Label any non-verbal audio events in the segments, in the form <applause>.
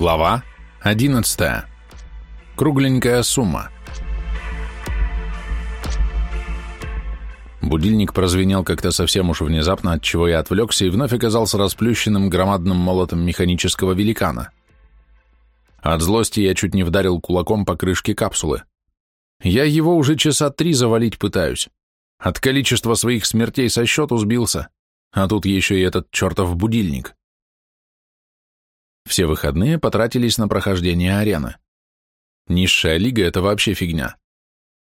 Глава 11. Кругленькая сумма. Будильник прозвенел как-то совсем уж внезапно, от чего я отвлекся и вновь оказался расплющенным громадным молотом механического великана. От злости я чуть не вдарил кулаком по крышке капсулы. Я его уже часа три завалить пытаюсь. От количества своих смертей со счету сбился, а тут еще и этот чертов будильник. Все выходные потратились на прохождение арены. Низшая лига — это вообще фигня.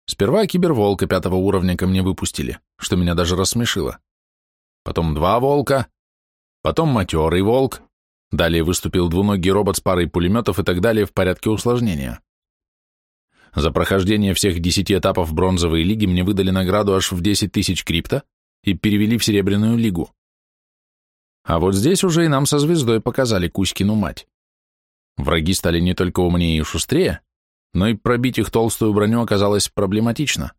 Сперва киберволка пятого уровня ко мне выпустили, что меня даже рассмешило. Потом два волка, потом матерый волк, далее выступил двуногий робот с парой пулеметов и так далее в порядке усложнения. За прохождение всех десяти этапов бронзовой лиги мне выдали награду аж в 10 тысяч крипта и перевели в серебряную лигу. А вот здесь уже и нам со звездой показали Кузькину мать. Враги стали не только умнее и шустрее, но и пробить их толстую броню оказалось проблематично.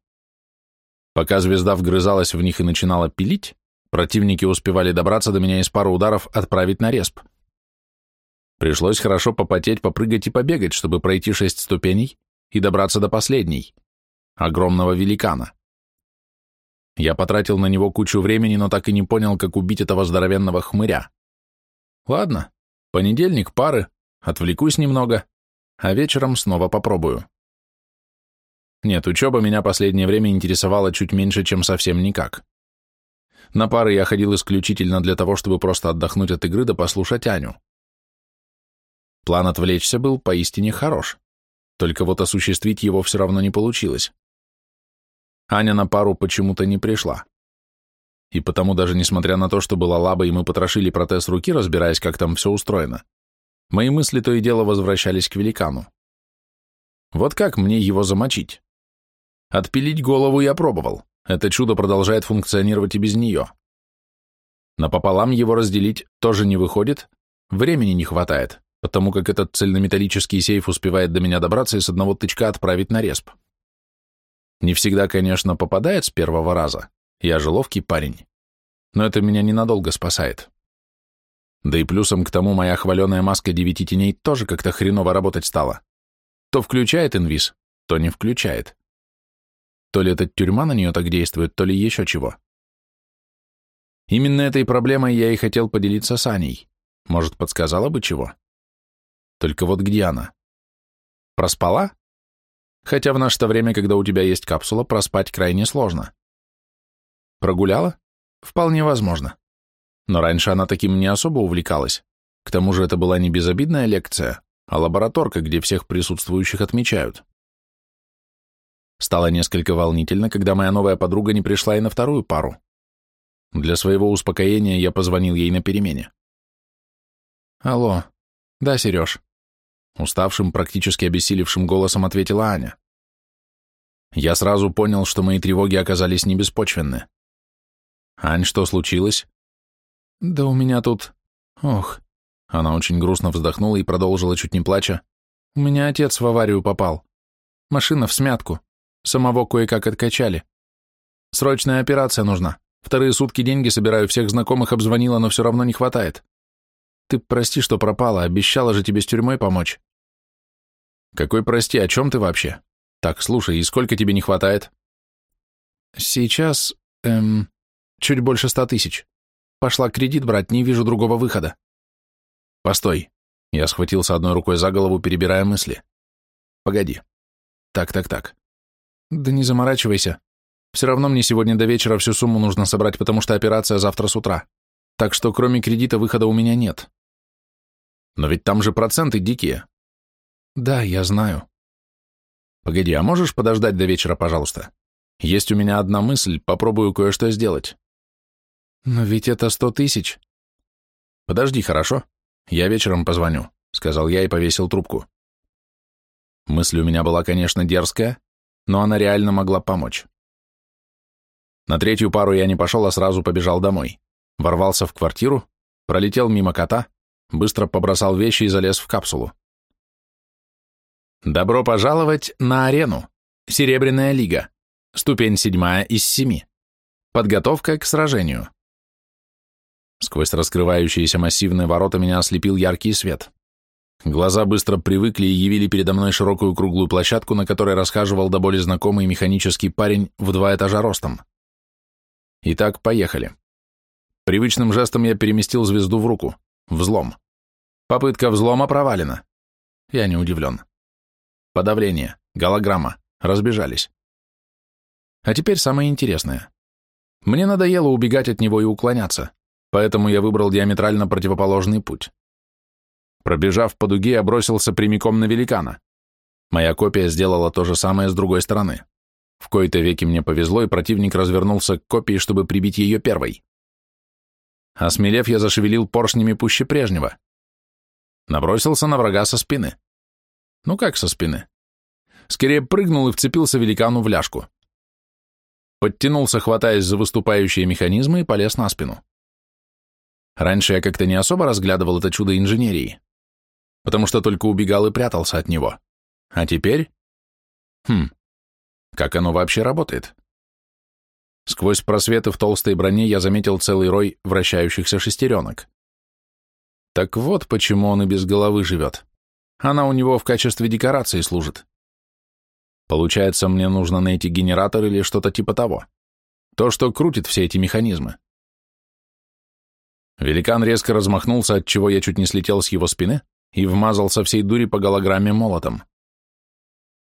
Пока звезда вгрызалась в них и начинала пилить, противники успевали добраться до меня из пары ударов отправить на респ. Пришлось хорошо попотеть, попрыгать и побегать, чтобы пройти шесть ступеней и добраться до последней, огромного великана. Я потратил на него кучу времени, но так и не понял, как убить этого здоровенного хмыря. Ладно, понедельник, пары, отвлекусь немного, а вечером снова попробую. Нет, учеба меня последнее время интересовала чуть меньше, чем совсем никак. На пары я ходил исключительно для того, чтобы просто отдохнуть от игры да послушать Аню. План отвлечься был поистине хорош, только вот осуществить его все равно не получилось. Аня на пару почему-то не пришла. И потому даже несмотря на то, что была лаба, и мы потрошили протез руки, разбираясь, как там все устроено, мои мысли то и дело возвращались к великану. Вот как мне его замочить? Отпилить голову я пробовал. Это чудо продолжает функционировать и без нее. Напополам его разделить тоже не выходит, времени не хватает, потому как этот цельнометаллический сейф успевает до меня добраться и с одного тычка отправить на респ. Не всегда, конечно, попадает с первого раза. Я же ловкий парень. Но это меня ненадолго спасает. Да и плюсом к тому моя хваленая маска девяти теней тоже как-то хреново работать стала. То включает инвиз, то не включает. То ли эта тюрьма на нее так действует, то ли еще чего. Именно этой проблемой я и хотел поделиться с Аней. Может, подсказала бы чего? Только вот где она? Проспала? Хотя в наше-то время, когда у тебя есть капсула, проспать крайне сложно. Прогуляла? Вполне возможно. Но раньше она таким не особо увлекалась. К тому же это была не безобидная лекция, а лабораторка, где всех присутствующих отмечают. Стало несколько волнительно, когда моя новая подруга не пришла и на вторую пару. Для своего успокоения я позвонил ей на перемене. «Алло. Да, Сереж. Уставшим, практически обессилевшим голосом ответила Аня. Я сразу понял, что мои тревоги оказались не беспочвенны. «Ань, что случилось?» «Да у меня тут... Ох...» Она очень грустно вздохнула и продолжила, чуть не плача. «У меня отец в аварию попал. Машина в смятку. Самого кое-как откачали. Срочная операция нужна. Вторые сутки деньги собираю, всех знакомых обзвонила, но все равно не хватает. Ты прости, что пропала, обещала же тебе с тюрьмой помочь. Какой прости, о чем ты вообще? Так, слушай, и сколько тебе не хватает? Сейчас, эм, чуть больше ста тысяч. Пошла кредит брать, не вижу другого выхода. Постой. Я схватился одной рукой за голову, перебирая мысли. Погоди. Так, так, так. Да не заморачивайся. Все равно мне сегодня до вечера всю сумму нужно собрать, потому что операция завтра с утра. Так что кроме кредита выхода у меня нет. Но ведь там же проценты дикие. Да, я знаю. Погоди, а можешь подождать до вечера, пожалуйста? Есть у меня одна мысль, попробую кое-что сделать. Но ведь это сто тысяч. Подожди, хорошо? Я вечером позвоню, сказал я и повесил трубку. Мысль у меня была, конечно, дерзкая, но она реально могла помочь. На третью пару я не пошел, а сразу побежал домой. Ворвался в квартиру, пролетел мимо кота, быстро побросал вещи и залез в капсулу. Добро пожаловать на арену. Серебряная лига. Ступень седьмая из семи. Подготовка к сражению. Сквозь раскрывающиеся массивные ворота меня ослепил яркий свет. Глаза быстро привыкли и явили передо мной широкую круглую площадку, на которой расхаживал до боли знакомый механический парень в два этажа ростом. Итак, поехали. Привычным жестом я переместил звезду в руку. Взлом. Попытка взлома провалена. Я не удивлен. Подавление. Голограмма. Разбежались. А теперь самое интересное. Мне надоело убегать от него и уклоняться, поэтому я выбрал диаметрально противоположный путь. Пробежав по дуге, я бросился прямиком на великана. Моя копия сделала то же самое с другой стороны. В кои-то веки мне повезло, и противник развернулся к копии, чтобы прибить ее первой. Осмелев, я зашевелил поршнями пуще прежнего. Набросился на врага со спины. Ну как со спины? Скорее прыгнул и вцепился великану в ляжку. Подтянулся, хватаясь за выступающие механизмы, и полез на спину. Раньше я как-то не особо разглядывал это чудо инженерии, потому что только убегал и прятался от него. А теперь... Хм, как оно вообще работает? Сквозь просветы в толстой броне я заметил целый рой вращающихся шестеренок. Так вот почему он и без головы живет. Она у него в качестве декорации служит. Получается, мне нужно найти генератор или что-то типа того. То, что крутит все эти механизмы. Великан резко размахнулся, от чего я чуть не слетел с его спины и вмазал со всей дури по голограмме молотом.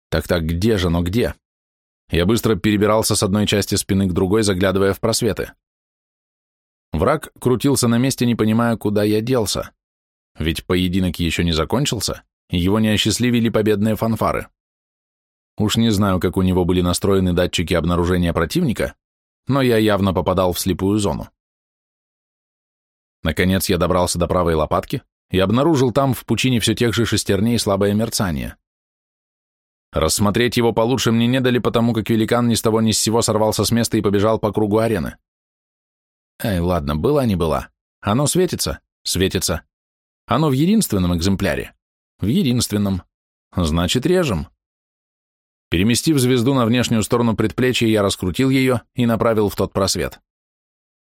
Так-так, где же, но где? Я быстро перебирался с одной части спины к другой, заглядывая в просветы. Враг крутился на месте, не понимая, куда я делся. Ведь поединок еще не закончился, его не осчастливили победные фанфары. Уж не знаю, как у него были настроены датчики обнаружения противника, но я явно попадал в слепую зону. Наконец я добрался до правой лопатки и обнаружил там в пучине все тех же шестерней слабое мерцание. Рассмотреть его получше мне не дали, потому как великан ни с того ни с сего сорвался с места и побежал по кругу арены. Эй, ладно, была не была. Оно светится? Светится. Оно в единственном экземпляре? В единственном. Значит, режем. Переместив звезду на внешнюю сторону предплечья, я раскрутил ее и направил в тот просвет.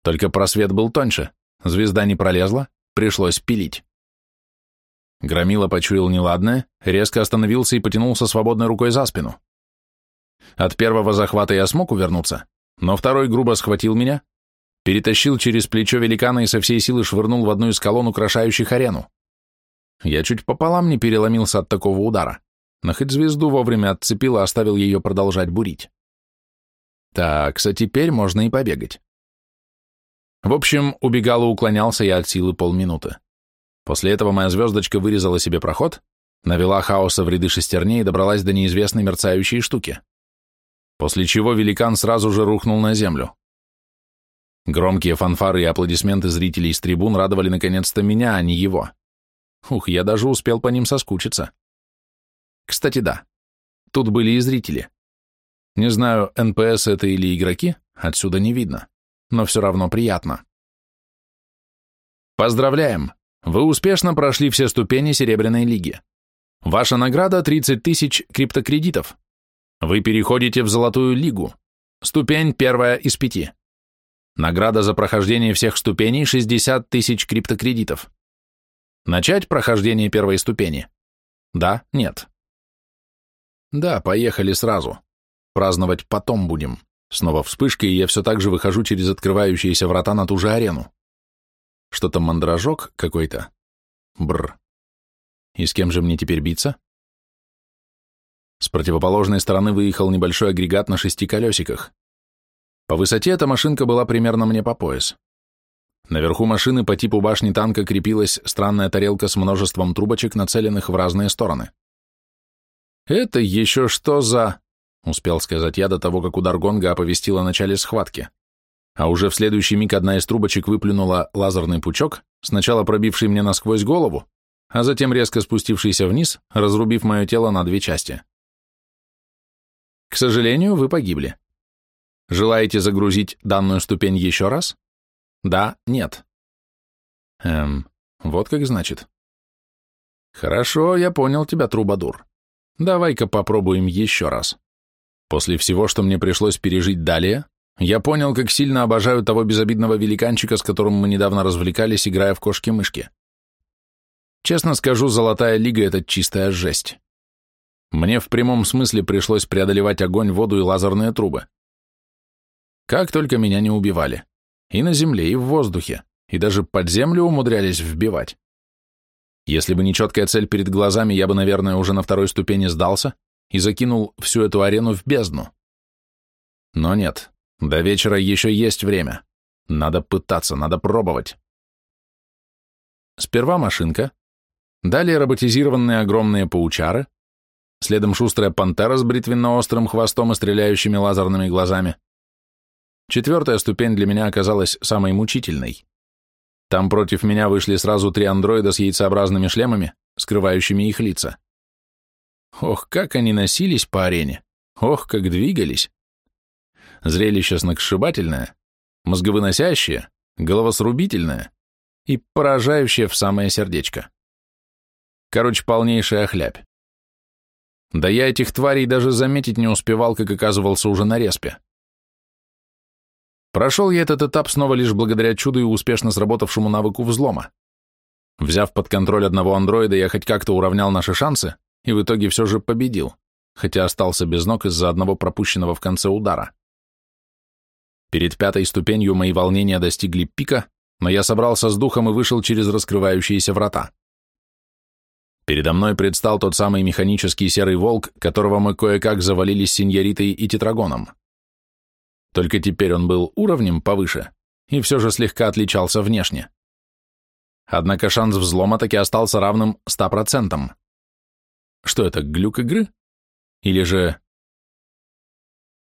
Только просвет был тоньше, звезда не пролезла, пришлось пилить. Громила почуял неладное, резко остановился и потянулся свободной рукой за спину. От первого захвата я смог увернуться, но второй грубо схватил меня, перетащил через плечо великана и со всей силы швырнул в одну из колонн, украшающих арену. Я чуть пополам не переломился от такого удара но хоть звезду вовремя отцепил и оставил ее продолжать бурить. Так, а теперь можно и побегать. В общем, убегал и уклонялся я от силы полминуты. После этого моя звездочка вырезала себе проход, навела хаоса в ряды шестерней и добралась до неизвестной мерцающей штуки. После чего великан сразу же рухнул на землю. Громкие фанфары и аплодисменты зрителей с трибун радовали наконец-то меня, а не его. Ух, я даже успел по ним соскучиться. Кстати, да. Тут были и зрители. Не знаю, НПС это или игроки, отсюда не видно, но все равно приятно. Поздравляем! Вы успешно прошли все ступени Серебряной Лиги. Ваша награда 30 тысяч криптокредитов. Вы переходите в Золотую Лигу. Ступень первая из пяти. Награда за прохождение всех ступеней 60 тысяч криптокредитов. Начать прохождение первой ступени? Да, нет. Да, поехали сразу. Праздновать потом будем. Снова вспышка, и я все так же выхожу через открывающиеся врата на ту же арену. Что-то мандражок какой-то. Бр. И с кем же мне теперь биться? С противоположной стороны выехал небольшой агрегат на шести колесиках. По высоте эта машинка была примерно мне по пояс. Наверху машины по типу башни танка крепилась странная тарелка с множеством трубочек, нацеленных в разные стороны. «Это еще что за...» — успел сказать я до того, как удар гонга оповестил о начале схватки. А уже в следующий миг одна из трубочек выплюнула лазерный пучок, сначала пробивший мне насквозь голову, а затем резко спустившийся вниз, разрубив мое тело на две части. К сожалению, вы погибли. Желаете загрузить данную ступень еще раз? Да, нет. Эм, вот как значит. Хорошо, я понял тебя, трубадур. Давай-ка попробуем еще раз. После всего, что мне пришлось пережить далее, я понял, как сильно обожаю того безобидного великанчика, с которым мы недавно развлекались, играя в кошки-мышки. Честно скажу, Золотая Лига — это чистая жесть. Мне в прямом смысле пришлось преодолевать огонь, воду и лазерные трубы. Как только меня не убивали. И на земле, и в воздухе, и даже под землю умудрялись вбивать. Если бы не четкая цель перед глазами, я бы, наверное, уже на второй ступени сдался и закинул всю эту арену в бездну. Но нет, до вечера еще есть время. Надо пытаться, надо пробовать. Сперва машинка, далее роботизированные огромные паучары, следом шустрая пантера с бритвенно-острым хвостом и стреляющими лазерными глазами. Четвертая ступень для меня оказалась самой мучительной. Там против меня вышли сразу три андроида с яйцеобразными шлемами, скрывающими их лица. Ох, как они носились по арене! Ох, как двигались! Зрелище сногсшибательное, мозговыносящее, головосрубительное и поражающее в самое сердечко. Короче, полнейшая хлябь. Да я этих тварей даже заметить не успевал, как оказывался уже на респе. Прошел я этот этап снова лишь благодаря чуду и успешно сработавшему навыку взлома. Взяв под контроль одного андроида, я хоть как-то уравнял наши шансы и в итоге все же победил, хотя остался без ног из-за одного пропущенного в конце удара. Перед пятой ступенью мои волнения достигли пика, но я собрался с духом и вышел через раскрывающиеся врата. Передо мной предстал тот самый механический серый волк, которого мы кое-как завалили с синьоритой и тетрагоном. Только теперь он был уровнем повыше и все же слегка отличался внешне. Однако шанс взлома таки остался равным 100%. Что это, глюк игры? Или же...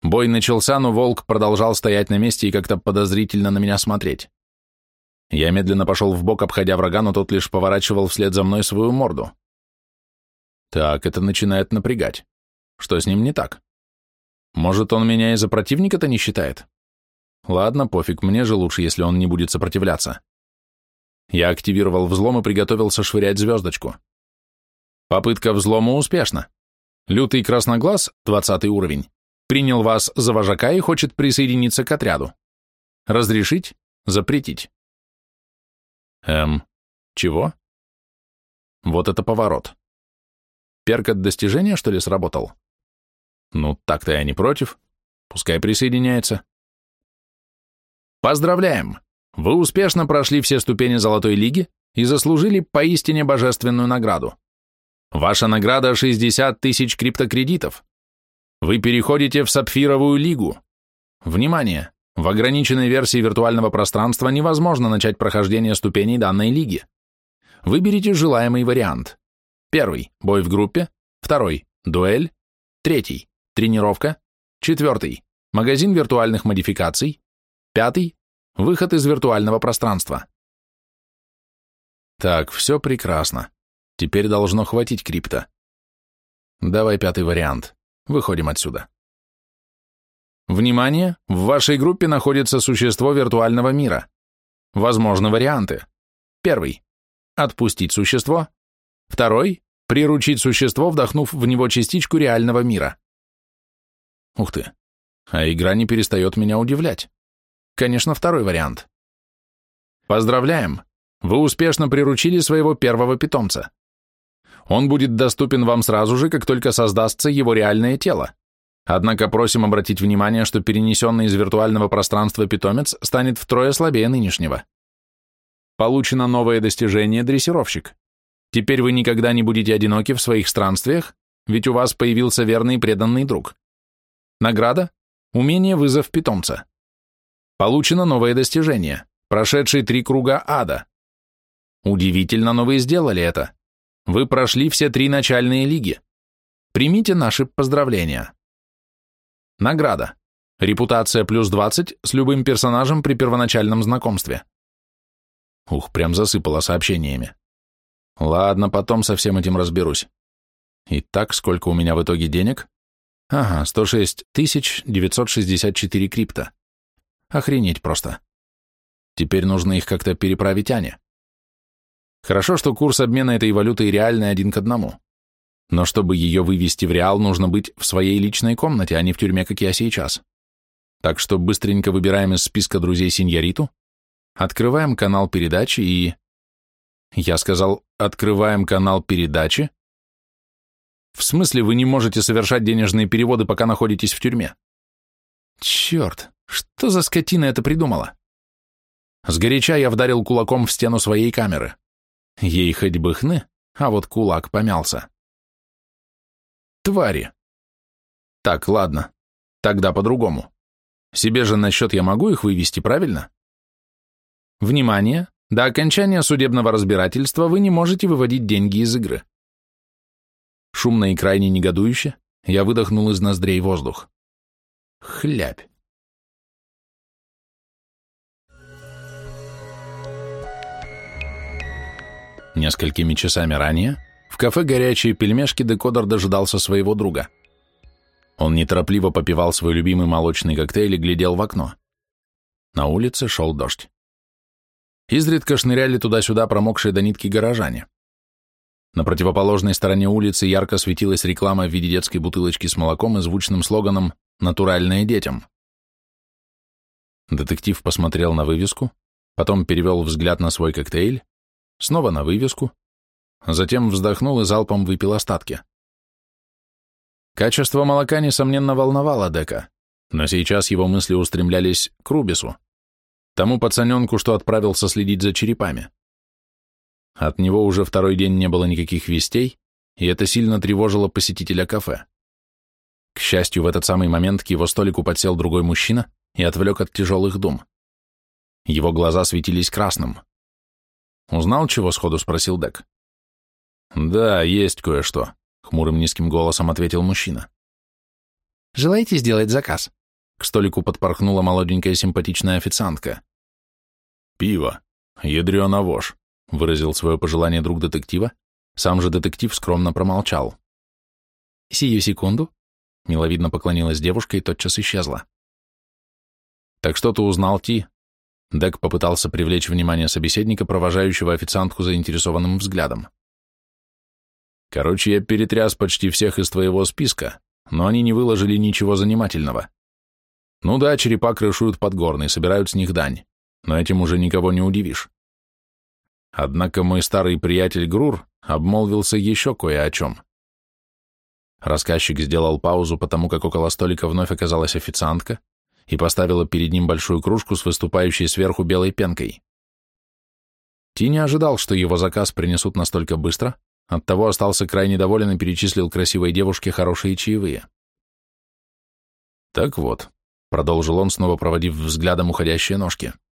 Бой начался, но волк продолжал стоять на месте и как-то подозрительно на меня смотреть. Я медленно пошел в бок, обходя врага, но тот лишь поворачивал вслед за мной свою морду. Так, это начинает напрягать. Что с ним не так? Может, он меня из-за противника-то не считает? Ладно, пофиг, мне же лучше, если он не будет сопротивляться. Я активировал взлом и приготовился швырять звездочку. Попытка взлома успешна. Лютый красноглаз, 20 уровень, принял вас за вожака и хочет присоединиться к отряду. Разрешить? Запретить. Эм, чего? Вот это поворот. Перк от достижения, что ли, сработал? Ну, так-то я не против. Пускай присоединяется. Поздравляем! Вы успешно прошли все ступени Золотой Лиги и заслужили поистине божественную награду. Ваша награда — 60 тысяч криптокредитов. Вы переходите в Сапфировую Лигу. Внимание! В ограниченной версии виртуального пространства невозможно начать прохождение ступеней данной лиги. Выберите желаемый вариант. Первый – бой в группе. Второй – дуэль. Третий тренировка, четвертый – магазин виртуальных модификаций, пятый – выход из виртуального пространства. Так, все прекрасно. Теперь должно хватить крипта. Давай пятый вариант. Выходим отсюда. Внимание! В вашей группе находится существо виртуального мира. Возможны варианты. Первый. Отпустить существо. Второй. Приручить существо, вдохнув в него частичку реального мира. Ух ты. А игра не перестает меня удивлять. Конечно, второй вариант. Поздравляем! Вы успешно приручили своего первого питомца. Он будет доступен вам сразу же, как только создастся его реальное тело. Однако просим обратить внимание, что перенесенный из виртуального пространства питомец станет втрое слабее нынешнего. Получено новое достижение «Дрессировщик». Теперь вы никогда не будете одиноки в своих странствиях, ведь у вас появился верный и преданный друг. Награда – умение вызов питомца. Получено новое достижение, прошедший три круга ада. Удивительно, но вы сделали это. Вы прошли все три начальные лиги. Примите наши поздравления. Награда. Репутация плюс 20 с любым персонажем при первоначальном знакомстве. Ух, прям засыпало сообщениями. Ладно, потом со всем этим разберусь. Итак, сколько у меня в итоге денег? Ага, 106 964 крипта. Охренеть просто. Теперь нужно их как-то переправить Ане. Хорошо, что курс обмена этой валюты реальный один к одному. Но чтобы ее вывести в реал, нужно быть в своей личной комнате, а не в тюрьме, как я сейчас. Так что быстренько выбираем из списка друзей сеньориту, открываем канал передачи и... Я сказал, открываем канал передачи? В смысле, вы не можете совершать денежные переводы, пока находитесь в тюрьме? Черт, что за скотина это придумала? Сгоряча я вдарил кулаком в стену своей камеры. Ей хоть бы хны, а вот кулак помялся. Твари. Так, ладно, тогда по-другому. Себе же на счет я могу их вывести, правильно? Внимание! До окончания судебного разбирательства вы не можете выводить деньги из игры. Шумно и крайне негодующе я выдохнул из ноздрей воздух. Хлябь. Несколькими часами ранее в кафе «Горячие пельмешки» декодер дожидался своего друга. Он неторопливо попивал свой любимый молочный коктейль и глядел в окно. На улице шел дождь. Изредка шныряли туда-сюда промокшие до нитки горожане. На противоположной стороне улицы ярко светилась реклама в виде детской бутылочки с молоком и звучным слоганом «Натуральное детям». Детектив посмотрел на вывеску, потом перевел взгляд на свой коктейль, снова на вывеску, затем вздохнул и залпом выпил остатки. Качество молока, несомненно, волновало Дека, но сейчас его мысли устремлялись к Рубису, тому пацаненку, что отправился следить за черепами. От него уже второй день не было никаких вестей, и это сильно тревожило посетителя кафе. К счастью, в этот самый момент к его столику подсел другой мужчина и отвлек от тяжелых дум. Его глаза светились красным. «Узнал, чего сходу?» — спросил Дек. «Да, есть кое-что», — хмурым низким голосом ответил мужчина. «Желаете сделать заказ?» К столику подпорхнула молоденькая симпатичная официантка. «Пиво. Ядрёна вошь», — выразил свое пожелание друг детектива. Сам же детектив скромно промолчал. «Сию секунду», — миловидно поклонилась девушка и тотчас исчезла. «Так что ты узнал, Ти?» Дек попытался привлечь внимание собеседника, провожающего официантку заинтересованным взглядом. «Короче, я перетряс почти всех из твоего списка, но они не выложили ничего занимательного. Ну да, черепа крышуют подгорный, собирают с них дань но этим уже никого не удивишь. Однако мой старый приятель Грур обмолвился еще кое о чем. Рассказчик сделал паузу, потому как около столика вновь оказалась официантка и поставила перед ним большую кружку с выступающей сверху белой пенкой. Ти не ожидал, что его заказ принесут настолько быстро, оттого остался крайне доволен и перечислил красивой девушке хорошие чаевые. «Так вот», — продолжил он, снова проводив взглядом уходящие ножки, —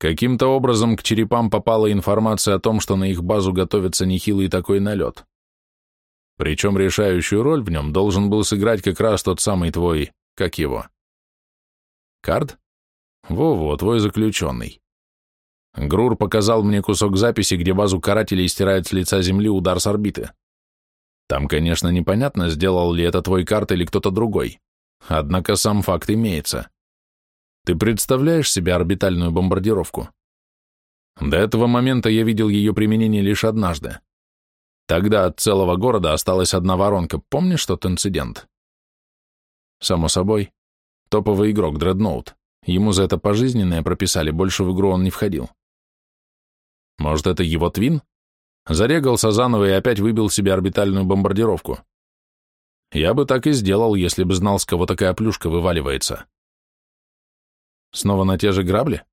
Каким-то образом к черепам попала информация о том, что на их базу готовится нехилый такой налет. Причем решающую роль в нем должен был сыграть как раз тот самый твой, как его. Кард? Во-во, твой заключенный. Грур показал мне кусок записи, где базу карателей стирает с лица земли удар с орбиты. Там, конечно, непонятно, сделал ли это твой карт или кто-то другой. Однако сам факт имеется. Ты представляешь себе орбитальную бомбардировку? До этого момента я видел ее применение лишь однажды. Тогда от целого города осталась одна воронка. Помнишь тот инцидент? Само собой. Топовый игрок, Дредноут. Ему за это пожизненное прописали, больше в игру он не входил. Может, это его твин? Зарегался заново и опять выбил себе орбитальную бомбардировку. Я бы так и сделал, если бы знал, с кого такая плюшка вываливается. Снова на те же грабли?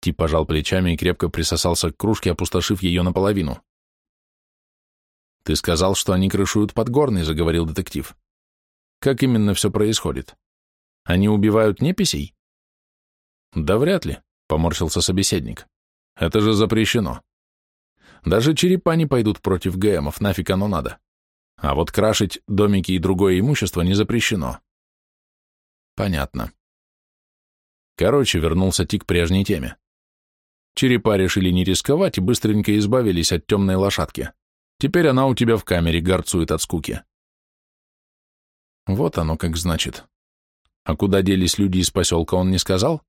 Тип пожал плечами и крепко присосался к кружке, опустошив ее наполовину. «Ты сказал, что они крышуют Подгорный», — заговорил детектив. «Как именно все происходит? Они убивают неписей?» «Да вряд ли», — поморщился собеседник. «Это же запрещено. Даже черепа не пойдут против ГМов, нафиг оно надо. А вот крашить домики и другое имущество не запрещено». «Понятно. Короче, вернулся Тик к прежней теме. Черепа решили не рисковать и быстренько избавились от темной лошадки. Теперь она у тебя в камере горцует от скуки. Вот оно как значит. А куда делись люди из поселка, он не сказал?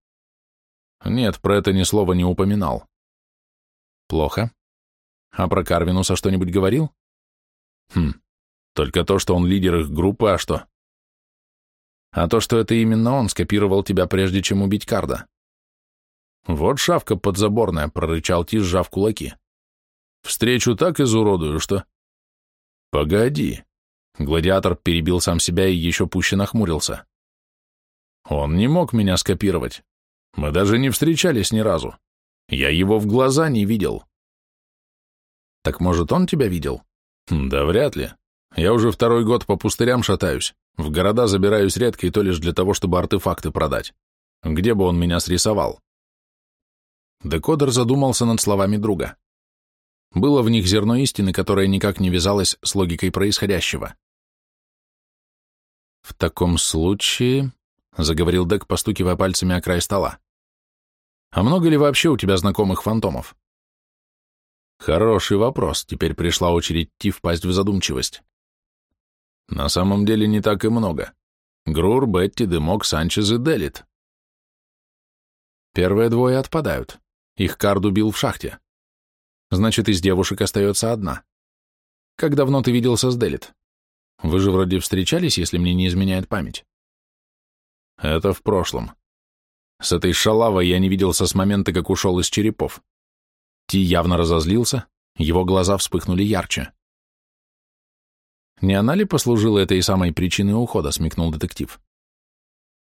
Нет, про это ни слова не упоминал. Плохо. А про Карвинуса что-нибудь говорил? Хм, только то, что он лидер их группы, а что? А то, что это именно он скопировал тебя, прежде чем убить Карда. Вот шавка подзаборная, прорычал Ти, сжав кулаки. Встречу так изуродую, что... Погоди. Гладиатор перебил сам себя и еще пуще нахмурился. Он не мог меня скопировать. Мы даже не встречались ни разу. Я его в глаза не видел. Так может, он тебя видел? Да вряд ли. Я уже второй год по пустырям шатаюсь. В города забираюсь редко и то лишь для того, чтобы артефакты продать. Где бы он меня срисовал? Декодер задумался над словами друга. Было в них зерно истины, которое никак не вязалось с логикой происходящего. «В таком случае...» — заговорил Дек, постукивая пальцами о край стола. «А много ли вообще у тебя знакомых фантомов?» «Хороший вопрос. Теперь пришла очередь Ти впасть в задумчивость. На самом деле не так и много. Грур, Бетти, Дымок, Санчез и Делит. Первые двое отпадают. Их кард убил в шахте. Значит, из девушек остается одна. Как давно ты виделся с Делит? Вы же вроде встречались, если мне не изменяет память. Это в прошлом. С этой шалавой я не виделся с момента, как ушел из черепов. Ти явно разозлился, его глаза вспыхнули ярче. Не она ли послужила этой самой причиной ухода, смекнул детектив.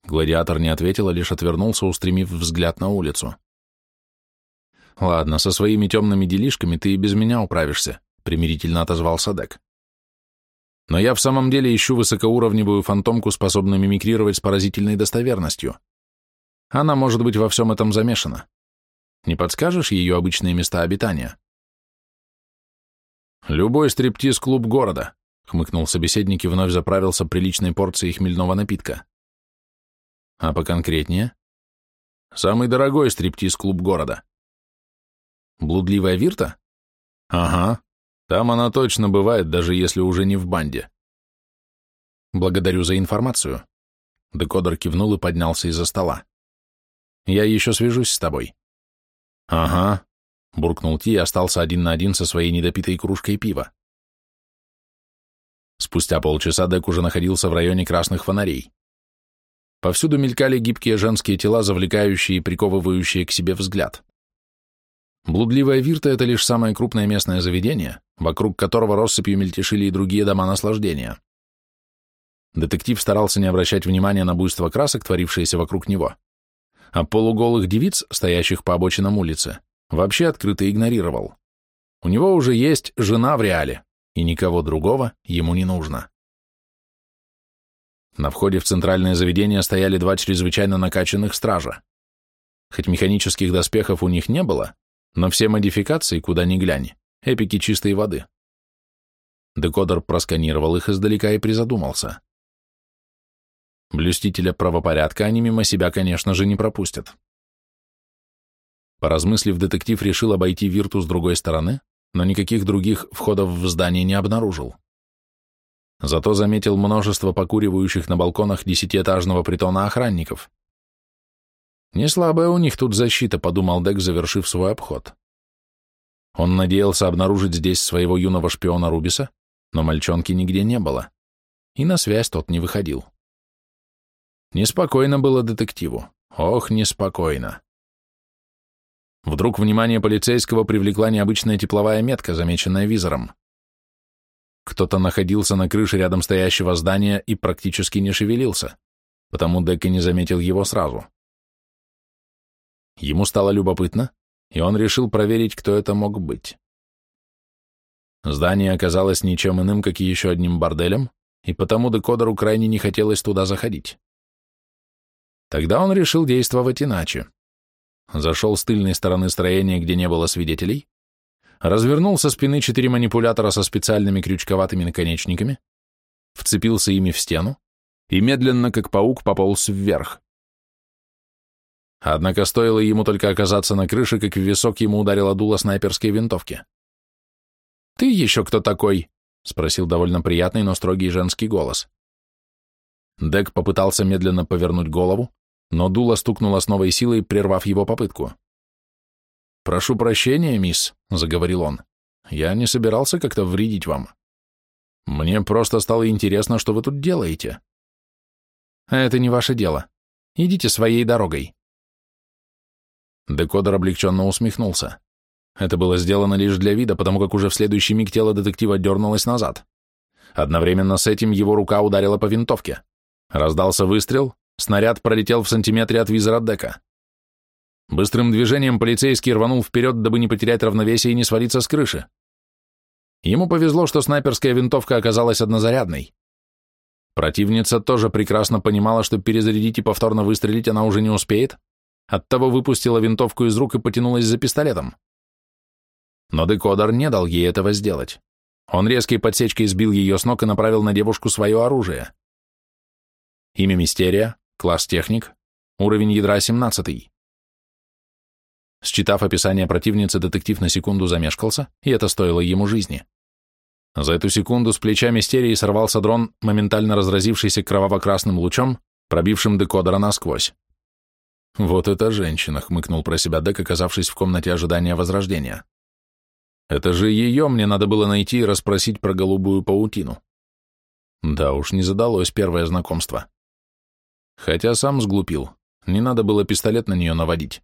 Гладиатор не ответил, а лишь отвернулся, устремив взгляд на улицу. «Ладно, со своими темными делишками ты и без меня управишься», — примирительно отозвался Дек. «Но я в самом деле ищу высокоуровневую фантомку, способную мимикрировать с поразительной достоверностью. Она может быть во всем этом замешана. Не подскажешь ее обычные места обитания?» «Любой стриптиз-клуб города», — хмыкнул собеседник и вновь заправился приличной порцией хмельного напитка. «А поконкретнее?» «Самый дорогой стриптиз-клуб города». Блудливая Вирта? Ага, там она точно бывает, даже если уже не в банде. Благодарю за информацию. Декодер кивнул и поднялся из-за стола. Я еще свяжусь с тобой. Ага, буркнул Ти и остался один на один со своей недопитой кружкой пива. Спустя полчаса Дек уже находился в районе красных фонарей. Повсюду мелькали гибкие женские тела, завлекающие и приковывающие к себе взгляд. Блудливая Вирта — это лишь самое крупное местное заведение, вокруг которого россыпью мельтешили и другие дома наслаждения. Детектив старался не обращать внимания на буйство красок, творившееся вокруг него, а полуголых девиц, стоящих по обочинам улицы, вообще открыто игнорировал. У него уже есть жена в реале, и никого другого ему не нужно. На входе в центральное заведение стояли два чрезвычайно накачанных стража. Хоть механических доспехов у них не было, но все модификации, куда ни глянь, эпики чистой воды. Декодер просканировал их издалека и призадумался. Блюстителя правопорядка они мимо себя, конечно же, не пропустят. Поразмыслив, детектив решил обойти Вирту с другой стороны, но никаких других входов в здание не обнаружил. Зато заметил множество покуривающих на балконах десятиэтажного притона охранников. Не слабая у них тут защита, подумал Дек, завершив свой обход. Он надеялся обнаружить здесь своего юного шпиона Рубиса, но мальчонки нигде не было, и на связь тот не выходил. Неспокойно было детективу. Ох, неспокойно. Вдруг внимание полицейского привлекла необычная тепловая метка, замеченная визором. Кто-то находился на крыше рядом стоящего здания и практически не шевелился, потому Дек и не заметил его сразу. Ему стало любопытно, и он решил проверить, кто это мог быть. Здание оказалось ничем иным, как и еще одним борделем, и потому декодеру крайне не хотелось туда заходить. Тогда он решил действовать иначе. Зашел с тыльной стороны строения, где не было свидетелей, развернул со спины четыре манипулятора со специальными крючковатыми наконечниками, вцепился ими в стену и медленно, как паук, пополз вверх. Однако стоило ему только оказаться на крыше, как в висок ему ударила дуло снайперской винтовки. «Ты еще кто такой?» — спросил довольно приятный, но строгий женский голос. Дек попытался медленно повернуть голову, но дуло стукнуло с новой силой, прервав его попытку. «Прошу прощения, мисс», — заговорил он. «Я не собирался как-то вредить вам. Мне просто стало интересно, что вы тут делаете». «Это не ваше дело. Идите своей дорогой». Декодер облегченно усмехнулся. Это было сделано лишь для вида, потому как уже в следующий миг тело детектива дернулось назад. Одновременно с этим его рука ударила по винтовке. Раздался выстрел, снаряд пролетел в сантиметре от визора дека. Быстрым движением полицейский рванул вперед, дабы не потерять равновесие и не свалиться с крыши. Ему повезло, что снайперская винтовка оказалась однозарядной. Противница тоже прекрасно понимала, что перезарядить и повторно выстрелить она уже не успеет, оттого выпустила винтовку из рук и потянулась за пистолетом. Но декодер не дал ей этого сделать. Он резкой подсечкой сбил ее с ног и направил на девушку свое оружие. Имя Мистерия, класс техник, уровень ядра 17. Считав описание противницы, детектив на секунду замешкался, и это стоило ему жизни. За эту секунду с плеча Мистерии сорвался дрон, моментально разразившийся кроваво-красным лучом, пробившим декодера насквозь. «Вот эта женщина», — хмыкнул про себя Дек, оказавшись в комнате ожидания возрождения. «Это же ее мне надо было найти и расспросить про голубую паутину». Да уж, не задалось первое знакомство. Хотя сам сглупил, не надо было пистолет на нее наводить.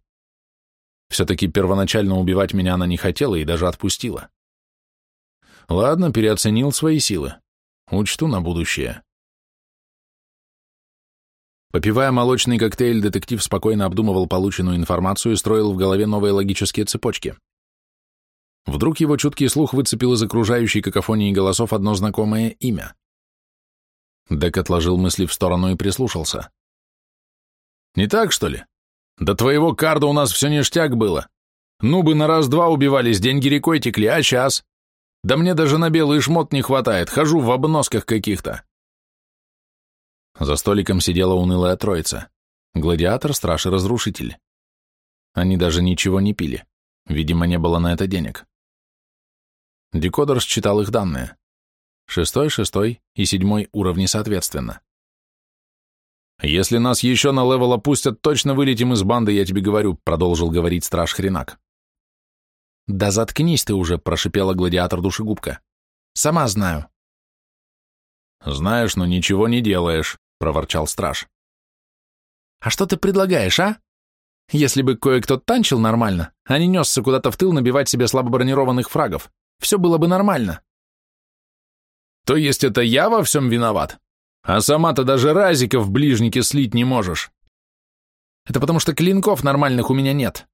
Все-таки первоначально убивать меня она не хотела и даже отпустила. Ладно, переоценил свои силы. Учту на будущее. Попивая молочный коктейль, детектив спокойно обдумывал полученную информацию и строил в голове новые логические цепочки. Вдруг его чуткий слух выцепил из окружающей какофонии голосов одно знакомое имя. Дек отложил мысли в сторону и прислушался. «Не так, что ли? До твоего карда у нас все ништяк было. Ну бы на раз-два убивались, деньги рекой текли, а сейчас? Да мне даже на белый шмот не хватает, хожу в обносках каких-то». За столиком сидела унылая троица. Гладиатор, страж и разрушитель. Они даже ничего не пили. Видимо, не было на это денег. Декодер считал их данные. Шестой, шестой и седьмой уровни соответственно. «Если нас еще на level опустят, точно вылетим из банды, я тебе говорю», продолжил говорить страж Хренак. «Да заткнись ты уже», прошипела гладиатор душегубка. «Сама знаю». «Знаешь, но ничего не делаешь», проворчал страж. «А что ты предлагаешь, а? Если бы кое-кто танчил нормально, а не несся куда-то в тыл набивать себе слабобронированных фрагов, все было бы нормально». «То есть это я во всем виноват? А сама-то даже разиков в ближнике слить не можешь?» «Это потому что клинков нормальных у меня нет».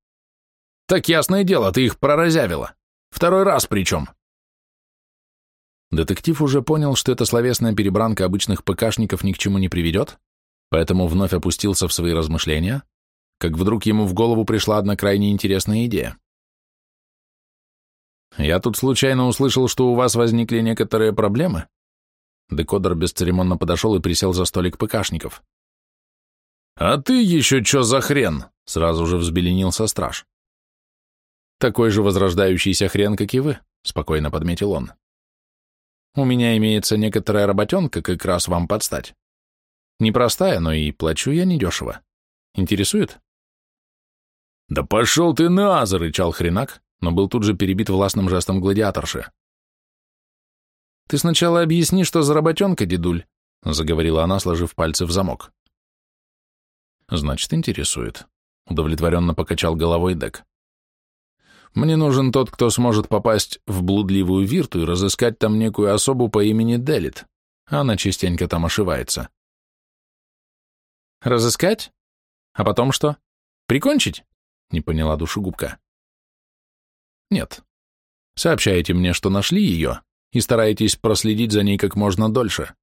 «Так ясное дело, ты их проразявила. Второй раз причем». Детектив уже понял, что эта словесная перебранка обычных ПКшников ни к чему не приведет, поэтому вновь опустился в свои размышления, как вдруг ему в голову пришла одна крайне интересная идея. «Я тут случайно услышал, что у вас возникли некоторые проблемы?» Декодер бесцеремонно подошел и присел за столик ПКшников. «А ты еще что за хрен?» — сразу же взбеленился страж. «Такой же возрождающийся хрен, как и вы», — спокойно подметил он. У меня имеется некоторая работенка как раз вам подстать. Непростая, но и плачу я недешево. Интересует? «Да пошел ты на!» — зарычал хренак, но был тут же перебит властным жестом гладиаторши. «Ты сначала объясни, что за работенка, дедуль», — заговорила она, сложив пальцы в замок. «Значит, интересует», — удовлетворенно покачал головой Дек. Мне нужен тот, кто сможет попасть в блудливую вирту и разыскать там некую особу по имени Делит. Она частенько там ошивается. Разыскать? А потом что? Прикончить? Не поняла душегубка. Нет. Сообщаете мне, что нашли ее, и стараетесь проследить за ней как можно дольше.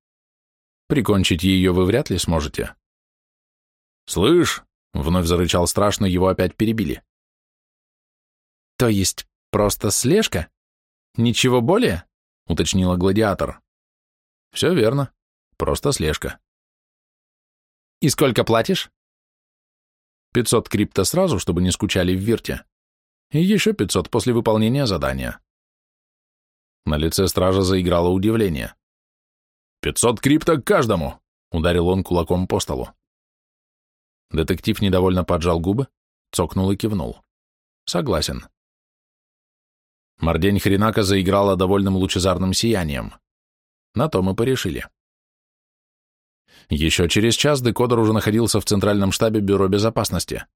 Прикончить ее вы вряд ли сможете. Слышь, вновь зарычал страшно, его опять перебили. То есть просто слежка? Ничего более? Уточнила гладиатор. Все верно. Просто слежка. И сколько платишь? Пятьсот крипто сразу, чтобы не скучали в вирте. И еще пятьсот после выполнения задания. На лице стража заиграло удивление. «Пятьсот крипто к каждому!» — ударил он кулаком по столу. Детектив недовольно поджал губы, цокнул и кивнул. «Согласен». Мордень Хренака заиграла довольным лучезарным сиянием. На то мы порешили. Еще через час декодер уже находился в Центральном штабе Бюро безопасности.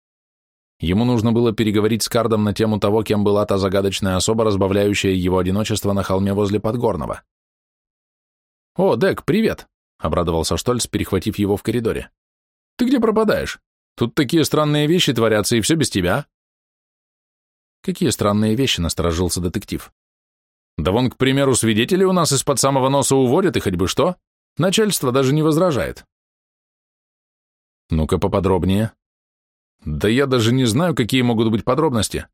Ему нужно было переговорить с Кардом на тему того, кем была та загадочная особа, разбавляющая его одиночество на холме возле Подгорного. «О, Дек, привет!» — обрадовался Штольц, перехватив его в коридоре. «Ты где пропадаешь? Тут такие странные вещи творятся, и все без тебя». «Какие странные вещи?» — насторожился детектив. «Да вон, к примеру, свидетели у нас из-под самого носа уводят, и хоть бы что. Начальство даже не возражает». «Ну-ка поподробнее», да я даже не знаю, какие могут быть подробности.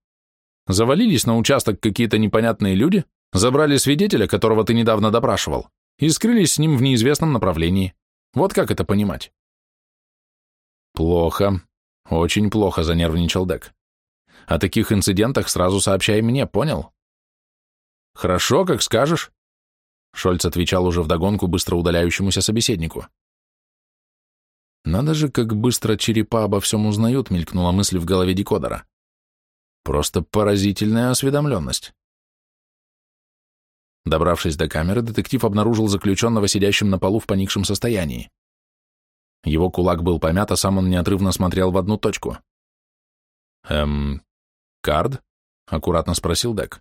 Завалились на участок какие-то непонятные люди, забрали свидетеля, которого ты недавно допрашивал, и скрылись с ним в неизвестном направлении. Вот как это понимать? Плохо. Очень плохо, занервничал Дек. О таких инцидентах сразу сообщай мне, понял? Хорошо, как скажешь. Шольц отвечал уже вдогонку быстро удаляющемуся собеседнику. Надо же, как быстро черепа обо всем узнают, мелькнула мысль в голове декодера. Просто поразительная осведомленность. Добравшись до камеры, детектив обнаружил заключенного сидящим на полу в поникшем состоянии. Его кулак был помят, а сам он неотрывно смотрел в одну точку. «Эм, кард?» — аккуратно спросил Дек.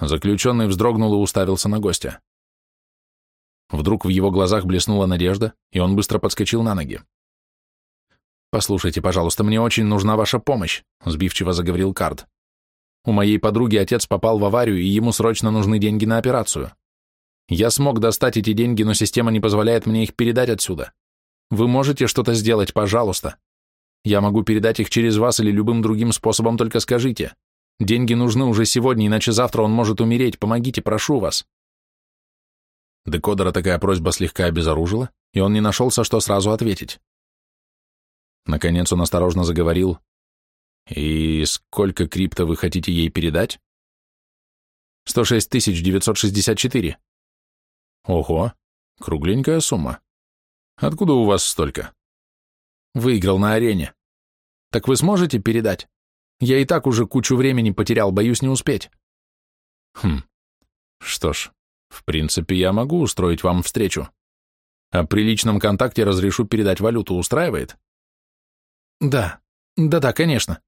Заключенный вздрогнул и уставился на гостя. Вдруг в его глазах блеснула надежда, и он быстро подскочил на ноги. «Послушайте, пожалуйста, мне очень нужна ваша помощь», — сбивчиво заговорил Кард. «У моей подруги отец попал в аварию, и ему срочно нужны деньги на операцию. Я смог достать эти деньги, но система не позволяет мне их передать отсюда. Вы можете что-то сделать, пожалуйста. Я могу передать их через вас или любым другим способом, только скажите. Деньги нужны уже сегодня, иначе завтра он может умереть. Помогите, прошу вас». Декодера такая просьба слегка обезоружила, и он не нашелся, что сразу ответить. Наконец он осторожно заговорил. «И сколько крипто вы хотите ей передать?» «Сто шесть тысяч девятьсот шестьдесят четыре». «Ого, кругленькая сумма. Откуда у вас столько?» «Выиграл на арене. Так вы сможете передать? Я и так уже кучу времени потерял, боюсь не успеть». «Хм, что ж, в принципе, я могу устроить вам встречу. А при личном контакте разрешу передать валюту, устраивает? Да, да-да, конечно.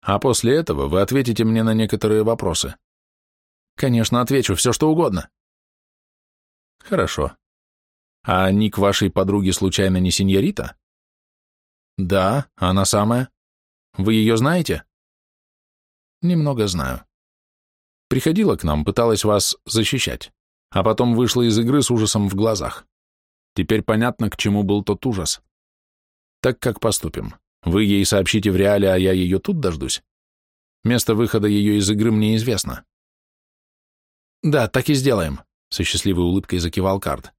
А после этого вы ответите мне на некоторые вопросы. Конечно, отвечу, все что угодно. Хорошо. А ник вашей подруги случайно не сеньорита? Да, она самая. Вы ее знаете? Немного знаю. Приходила к нам, пыталась вас защищать, а потом вышла из игры с ужасом в глазах. Теперь понятно, к чему был тот ужас. Так как поступим? Вы ей сообщите в реале, а я ее тут дождусь? Место выхода ее из игры мне известно. Да, так и сделаем, со счастливой улыбкой закивал Кард.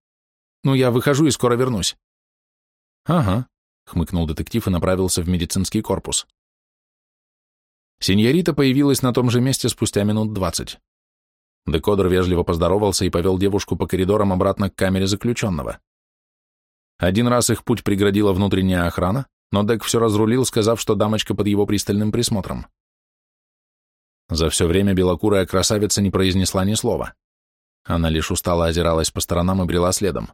Ну, я выхожу и скоро вернусь. Ага, хмыкнул детектив и направился в медицинский корпус. Синьорита появилась на том же месте спустя минут двадцать. Декодер вежливо поздоровался и повел девушку по коридорам обратно к камере заключенного. Один раз их путь преградила внутренняя охрана, но Дек все разрулил, сказав, что дамочка под его пристальным присмотром. За все время белокурая красавица не произнесла ни слова. Она лишь устало озиралась по сторонам и брела следом.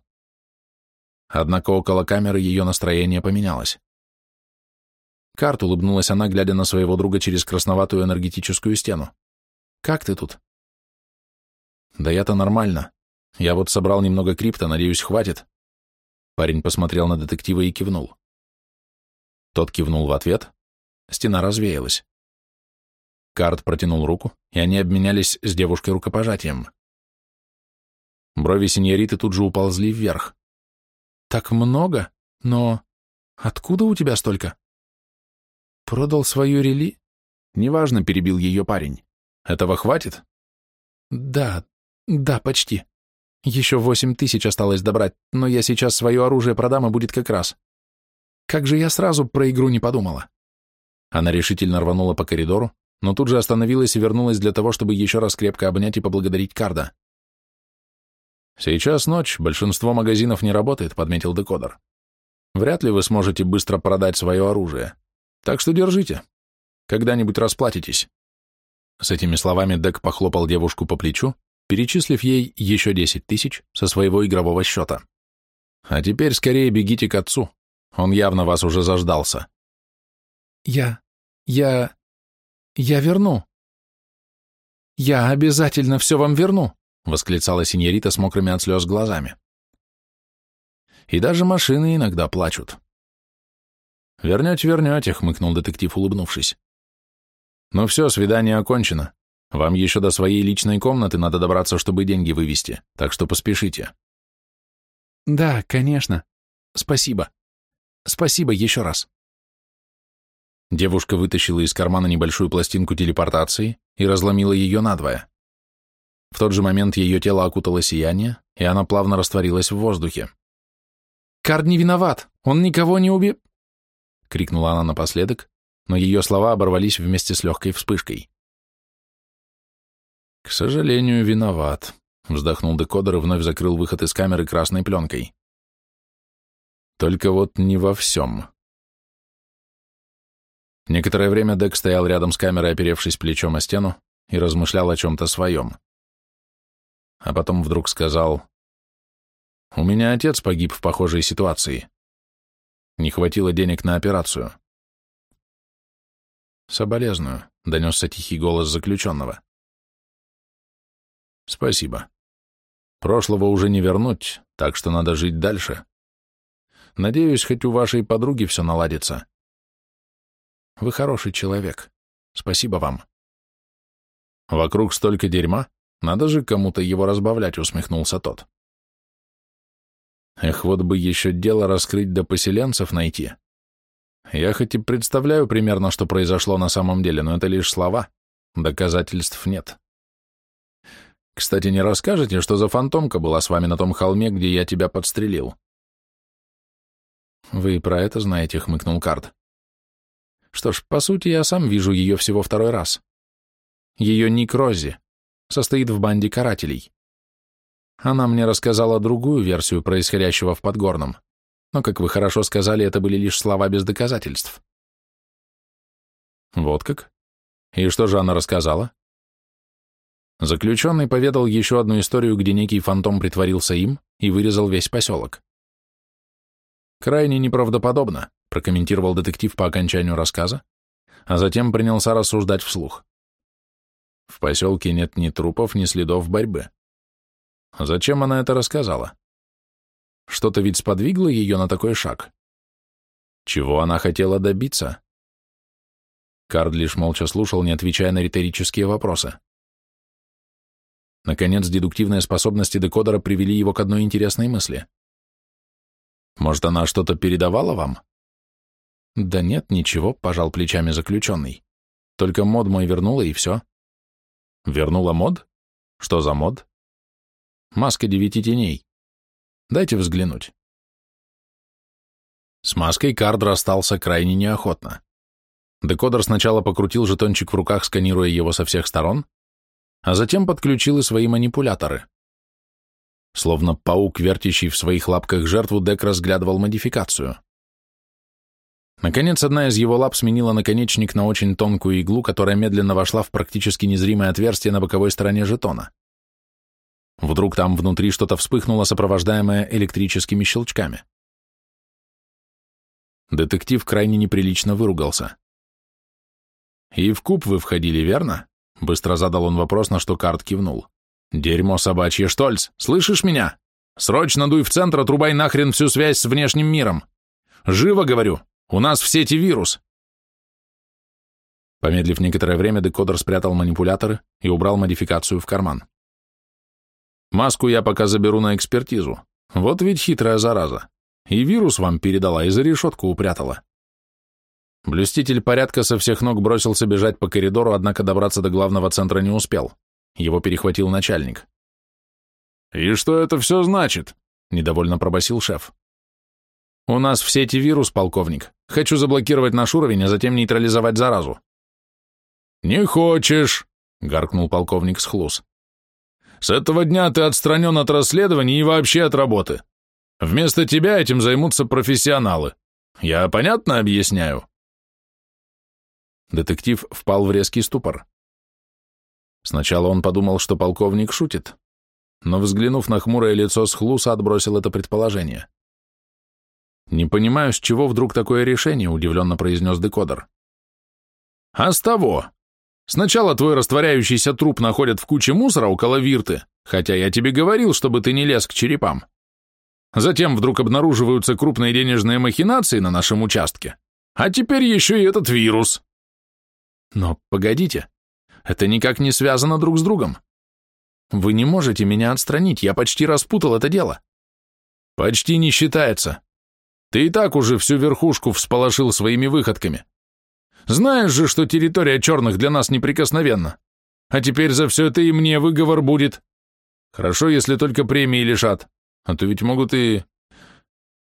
Однако около камеры ее настроение поменялось. Карт улыбнулась она, глядя на своего друга через красноватую энергетическую стену. «Как ты тут?» «Да я-то нормально. Я вот собрал немного крипта, надеюсь, хватит». Парень посмотрел на детектива и кивнул. Тот кивнул в ответ. Стена развеялась. Карт протянул руку, и они обменялись с девушкой рукопожатием. Брови синьориты тут же уползли вверх. «Так много? Но откуда у тебя столько?» Продал свою рели? Неважно, перебил ее парень. Этого хватит? Да, да, почти. Еще восемь тысяч осталось добрать, но я сейчас свое оружие продам, и будет как раз. Как же я сразу про игру не подумала. Она решительно рванула по коридору, но тут же остановилась и вернулась для того, чтобы еще раз крепко обнять и поблагодарить Карда. «Сейчас ночь, большинство магазинов не работает», — подметил декодер. «Вряд ли вы сможете быстро продать свое оружие. Так что держите. Когда-нибудь расплатитесь. С этими словами Дек похлопал девушку по плечу, перечислив ей еще десять тысяч со своего игрового счета. А теперь скорее бегите к отцу. Он явно вас уже заждался. Я... я... я верну. Я обязательно все вам верну, восклицала синьорита с мокрыми от слез глазами. И даже машины иногда плачут. «Вернете, вернете», — хмыкнул детектив, улыбнувшись. «Ну все, свидание окончено. Вам еще до своей личной комнаты надо добраться, чтобы деньги вывести, так что поспешите». «Да, конечно. Спасибо. Спасибо еще раз». Девушка вытащила из кармана небольшую пластинку телепортации и разломила ее надвое. В тот же момент ее тело окутало сияние, и она плавно растворилась в воздухе. «Кард не виноват! Он никого не уби...» — крикнула она напоследок, но ее слова оборвались вместе с легкой вспышкой. «К сожалению, виноват», — вздохнул декодер и вновь закрыл выход из камеры красной пленкой. «Только вот не во всем». Некоторое время Дек стоял рядом с камерой, оперевшись плечом о стену, и размышлял о чем-то своем. А потом вдруг сказал, «У меня отец погиб в похожей ситуации. Не хватило денег на операцию». «Соболезную», — донесся тихий голос заключенного. «Спасибо. Прошлого уже не вернуть, так что надо жить дальше. Надеюсь, хоть у вашей подруги все наладится». Вы хороший человек. Спасибо вам. Вокруг столько дерьма, надо же кому-то его разбавлять, усмехнулся тот. Эх, вот бы еще дело раскрыть до поселенцев найти. Я хоть и представляю примерно, что произошло на самом деле, но это лишь слова, доказательств нет. Кстати, не расскажете, что за фантомка была с вами на том холме, где я тебя подстрелил? Вы про это знаете, хмыкнул Кард. Что ж, по сути, я сам вижу ее всего второй раз. Ее ник Рози. Состоит в банде карателей. Она мне рассказала другую версию происходящего в Подгорном. Но, как вы хорошо сказали, это были лишь слова без доказательств. Вот как? И что же она рассказала? Заключенный поведал еще одну историю, где некий фантом притворился им и вырезал весь поселок. Крайне неправдоподобно, прокомментировал детектив по окончанию рассказа, а затем принялся рассуждать вслух. В поселке нет ни трупов, ни следов борьбы. Зачем она это рассказала? Что-то ведь сподвигло ее на такой шаг. Чего она хотела добиться? Кард лишь молча слушал, не отвечая на риторические вопросы. Наконец, дедуктивные способности декодера привели его к одной интересной мысли. Может, она что-то передавала вам? Да нет, ничего, пожал плечами заключенный. Только мод мой вернула, и все. Вернула мод? Что за мод? Маска девяти теней. Дайте взглянуть. С маской Кард расстался крайне неохотно. Декодер сначала покрутил жетончик в руках, сканируя его со всех сторон, а затем подключил и свои манипуляторы. Словно паук, вертящий в своих лапках жертву, Дек разглядывал модификацию. Наконец, одна из его лап сменила наконечник на очень тонкую иглу, которая медленно вошла в практически незримое отверстие на боковой стороне жетона. Вдруг там внутри что-то вспыхнуло, сопровождаемое электрическими щелчками. Детектив крайне неприлично выругался. «И в куб вы входили, верно?» Быстро задал он вопрос, на что Карт кивнул. «Дерьмо собачье, Штольц, слышишь меня? Срочно дуй в центр, отрубай нахрен всю связь с внешним миром. Живо, говорю, у нас в сети вирус!» Помедлив некоторое время, декодер спрятал манипуляторы и убрал модификацию в карман. «Маску я пока заберу на экспертизу. Вот ведь хитрая зараза. И вирус вам передала, и за решетку упрятала». Блюститель порядка со всех ног бросился бежать по коридору, однако добраться до главного центра не успел. Его перехватил начальник. «И что это все значит?» — недовольно пробасил шеф. «У нас в сети вирус, полковник. Хочу заблокировать наш уровень, а затем нейтрализовать заразу». «Не хочешь», — гаркнул полковник Схлус. «С этого дня ты отстранен от расследований и вообще от работы. Вместо тебя этим займутся профессионалы. Я понятно объясняю?» Детектив впал в резкий ступор. Сначала он подумал, что полковник шутит, но, взглянув на хмурое лицо Схлуса, отбросил это предположение. «Не понимаю, с чего вдруг такое решение», — удивленно произнес декодер. А с того. Сначала твой растворяющийся труп находят в куче мусора около вирты, хотя я тебе говорил, чтобы ты не лез к черепам. Затем вдруг обнаруживаются крупные денежные махинации на нашем участке. А теперь еще и этот вирус. Но погодите, это никак не связано друг с другом. Вы не можете меня отстранить, я почти распутал это дело. Почти не считается. Ты и так уже всю верхушку всполошил своими выходками. Знаешь же, что территория черных для нас неприкосновенна. А теперь за все это и мне выговор будет. Хорошо, если только премии лишат. А то ведь могут и...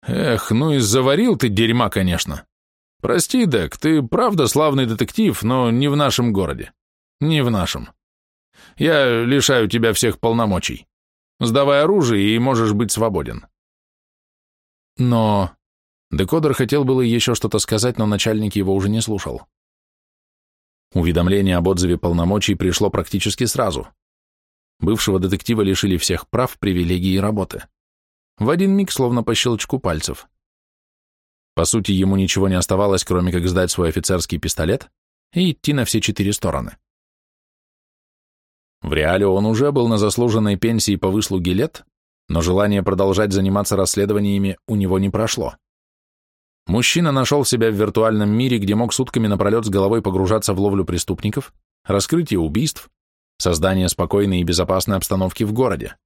Эх, ну и заварил ты дерьма, конечно. Прости, Дек, ты правда славный детектив, но не в нашем городе. Не в нашем. Я лишаю тебя всех полномочий. Сдавай оружие, и можешь быть свободен. Но... Декодер хотел было еще что-то сказать, но начальник его уже не слушал. Уведомление об отзыве полномочий пришло практически сразу. Бывшего детектива лишили всех прав, привилегий и работы. В один миг, словно по щелчку пальцев. По сути, ему ничего не оставалось, кроме как сдать свой офицерский пистолет и идти на все четыре стороны. В реале он уже был на заслуженной пенсии по выслуге лет, но желание продолжать заниматься расследованиями у него не прошло. Мужчина нашел себя в виртуальном мире, где мог сутками напролет с головой погружаться в ловлю преступников, раскрытие убийств, создание спокойной и безопасной обстановки в городе.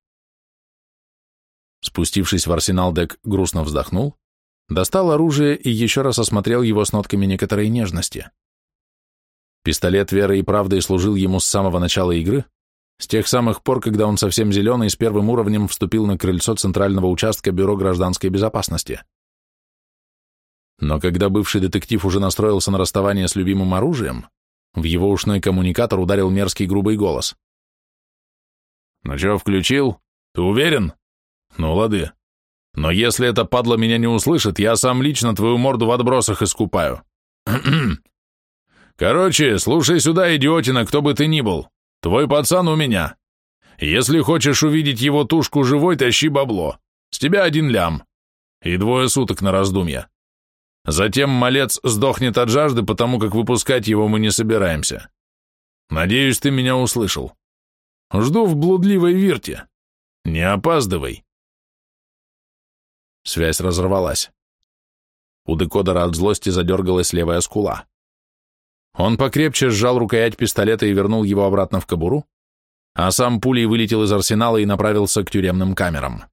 Спустившись в арсенал, Дек грустно вздохнул, достал оружие и еще раз осмотрел его с нотками некоторой нежности. Пистолет верой и правдой служил ему с самого начала игры, с тех самых пор, когда он совсем зеленый с первым уровнем вступил на крыльцо центрального участка Бюро гражданской безопасности. Но когда бывший детектив уже настроился на расставание с любимым оружием, в его ушной коммуникатор ударил мерзкий грубый голос. «Ну чё, включил? Ты уверен? Ну, лады. Но если эта падла меня не услышит, я сам лично твою морду в отбросах искупаю. <clears throat> Короче, слушай сюда, идиотина, кто бы ты ни был. Твой пацан у меня. Если хочешь увидеть его тушку живой, тащи бабло. С тебя один лям. И двое суток на раздумья. Затем малец сдохнет от жажды, потому как выпускать его мы не собираемся. Надеюсь, ты меня услышал. Жду в блудливой вирте. Не опаздывай. Связь разорвалась. У декодера от злости задергалась левая скула. Он покрепче сжал рукоять пистолета и вернул его обратно в кобуру, а сам пулей вылетел из арсенала и направился к тюремным камерам.